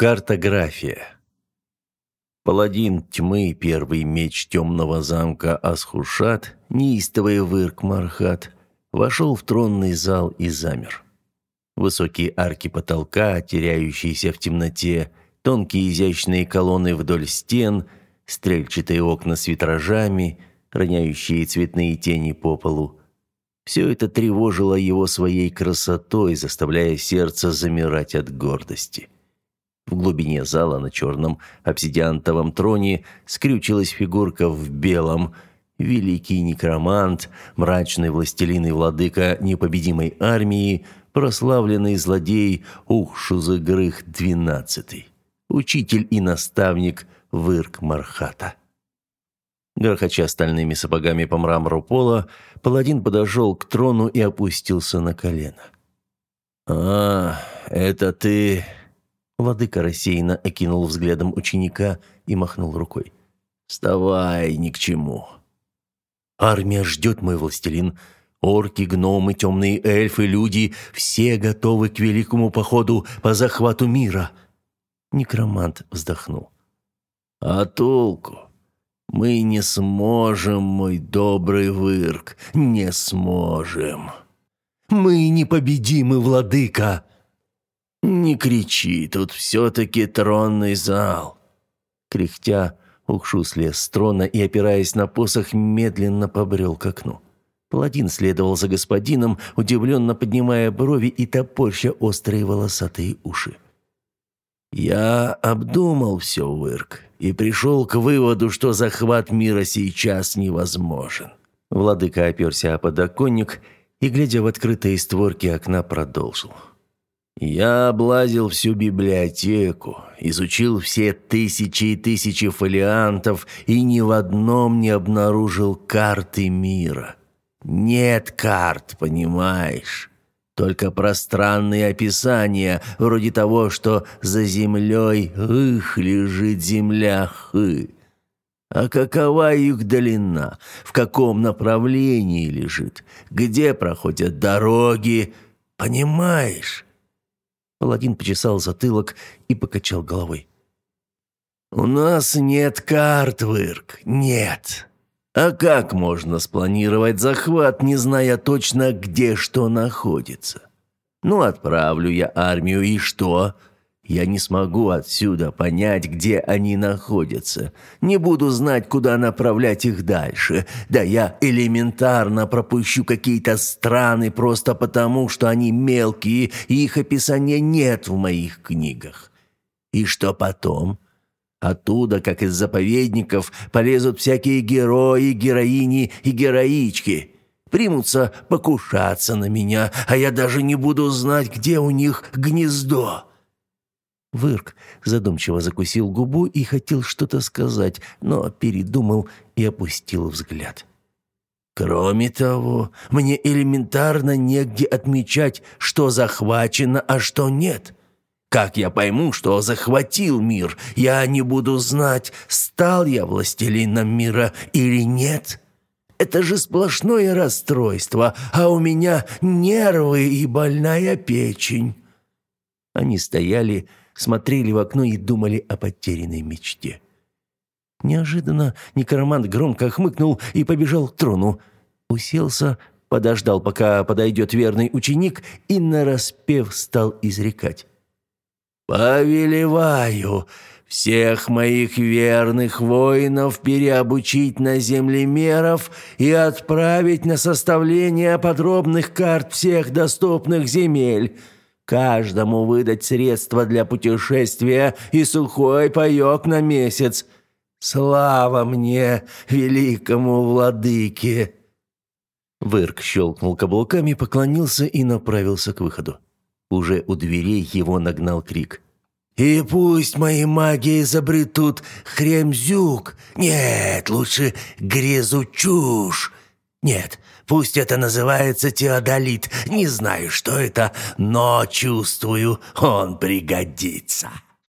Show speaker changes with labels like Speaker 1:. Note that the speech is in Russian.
Speaker 1: Картография. Паладин тьмы, первый меч темного замка Асхушат, неистовый вырк Мархат, вошел в тронный зал и замер. Высокие арки потолка, теряющиеся в темноте, тонкие изящные колонны вдоль стен, стрельчатые окна с витражами, роняющие цветные тени по полу. Все это тревожило его своей красотой, заставляя сердце замирать от гордости. В глубине зала на черном обсидиантовом троне скрючилась фигурка в белом. Великий некромант, мрачный властелин и владыка непобедимой армии, прославленный злодей Ухшузыгрых XII, учитель и наставник Вырк Мархата. Грохоча стальными сапогами по мрамору пола, паладин подошел к трону и опустился на колено. «А, это ты...» Владыка рассеянно окинул взглядом ученика и махнул рукой. «Вставай, ни к чему». «Армия ждет, мой властелин. Орки, гномы, темные эльфы, люди – все готовы к великому походу по захвату мира». Некромант вздохнул. «А толку? Мы не сможем, мой добрый вырк, не сможем». «Мы непобедимы, владыка!» «Не кричи, тут все-таки тронный зал!» Кряхтя, Ухшу слез с трона и, опираясь на посох, медленно побрел к окну. Паладин следовал за господином, удивленно поднимая брови и топорща острые волосатые уши. «Я обдумал все, Вырк, и пришел к выводу, что захват мира сейчас невозможен». Владыка оперся о подоконник и, глядя в открытые створки окна, продолжил. Я облазил всю библиотеку, изучил все тысячи и тысячи фолиантов и ни в одном не обнаружил карты мира. Нет карт, понимаешь? Только пространные описания, вроде того, что за землей их лежит земля хы. А какова их длина? В каком направлении лежит? Где проходят дороги? Понимаешь? Паладин почесал затылок и покачал головой. «У нас нет карт, Вырк, нет. А как можно спланировать захват, не зная точно, где что находится? Ну, отправлю я армию, и что? Я не смогу отсюда понять, где они находятся. Не буду знать, куда направлять их дальше. Да я элементарно пропущу какие-то страны просто потому, что они мелкие, и их описания нет в моих книгах. И что потом? Оттуда, как из заповедников, полезут всякие герои, героини и героички. Примутся покушаться на меня, а я даже не буду знать, где у них гнездо. Вырк задумчиво закусил губу и хотел что-то сказать, но передумал и опустил взгляд. «Кроме того, мне элементарно негде отмечать, что захвачено, а что нет. Как я пойму, что захватил мир? Я не буду знать, стал я властелином мира или нет. Это же сплошное расстройство, а у меня нервы и больная печень». Они стояли, смотрели в окно и думали о потерянной мечте. Неожиданно некромант громко хмыкнул и побежал к трону. Уселся, подождал, пока подойдет верный ученик, и нараспев стал изрекать. «Повелеваю всех моих верных воинов переобучить на землемеров и отправить на составление подробных карт всех доступных земель» каждому выдать средства для путешествия и сухой паёк на месяц. Слава мне, великому владыке!» Вырк щелкнул каблуками, поклонился и направился к выходу. Уже у дверей его нагнал крик. «И пусть мои маги изобретут хремзюк! Нет, лучше грезу чушь! Нет, пусть это называется теодолит. Не знаю, что это, но чувствую, он пригодится.